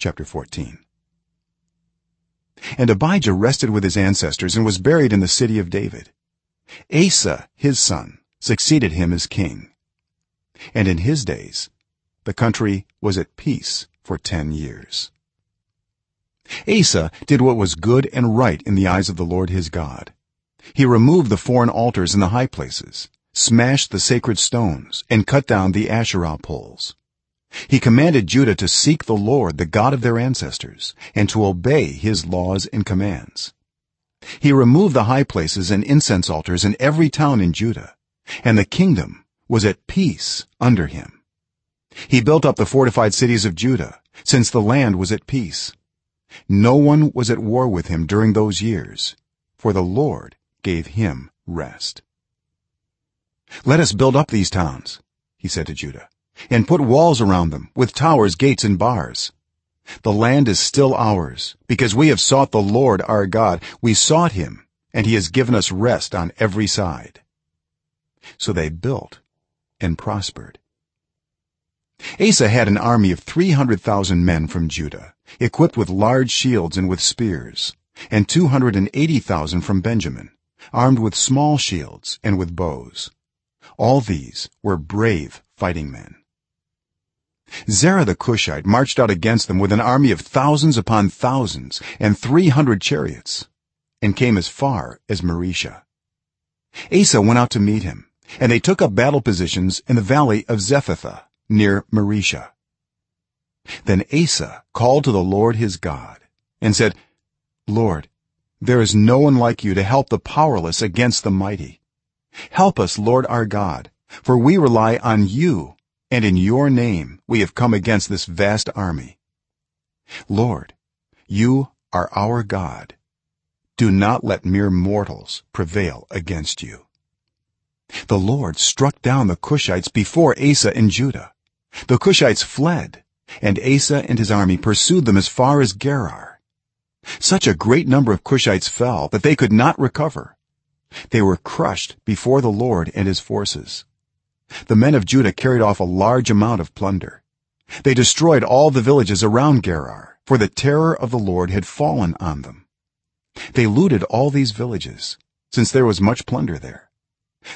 chapter 14 and abijah rested with his ancestors and was buried in the city of david. Asa his son succeeded him as king. And in his days the country was at peace for 10 years. Asa did what was good and right in the eyes of the lord his god. He removed the foreign altars in the high places smashed the sacred stones and cut down the asherah poles he commanded judah to seek the lord the god of their ancestors and to obey his laws and commands. He removed the high places and incense altars in every town in judah and the kingdom was at peace under him. He built up the fortified cities of judah since the land was at peace. No one was at war with him during those years for the lord gave him rest. Let us build up these towns he said to judah and put walls around them with towers gates and bars. The land is still ours because we have sought the lord our god. We sought him and he has given us rest on every side. So they built and prospered. Asa had an army of 300,000 men from judah equipped with large shields and with spears and 280,000 from benjamin armed with small shields and with bows. All these were brave fighting men zerah the cushite marched out against them with an army of thousands upon thousands and 300 chariots and came as far as mareshah asa went out to meet him and they took up battle positions in the valley of zephathah near mareshah then asa called to the lord his god and said lord there is no one like you to help the powerless against the mighty. Help us lord our god for we rely on you and in your name we have come against this vast army. Lord you are our god. Do not let mere mortals prevail against you. The lord struck down the cushites before asa and judah. The cushites fled and asa and his army pursued them as far as gerar. Such a great number of cushites fell that they could not recover. They were crushed before the lord and his forces the men of judah carried off a large amount of plunder. They destroyed all the villages around gerar for the terror of the lord had fallen on them. They looted all these villages since there was much plunder there.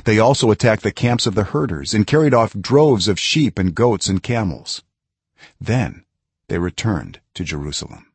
They also attacked the camps of the herders and carried off droves of sheep and goats and camels. Then they returned to jerusalem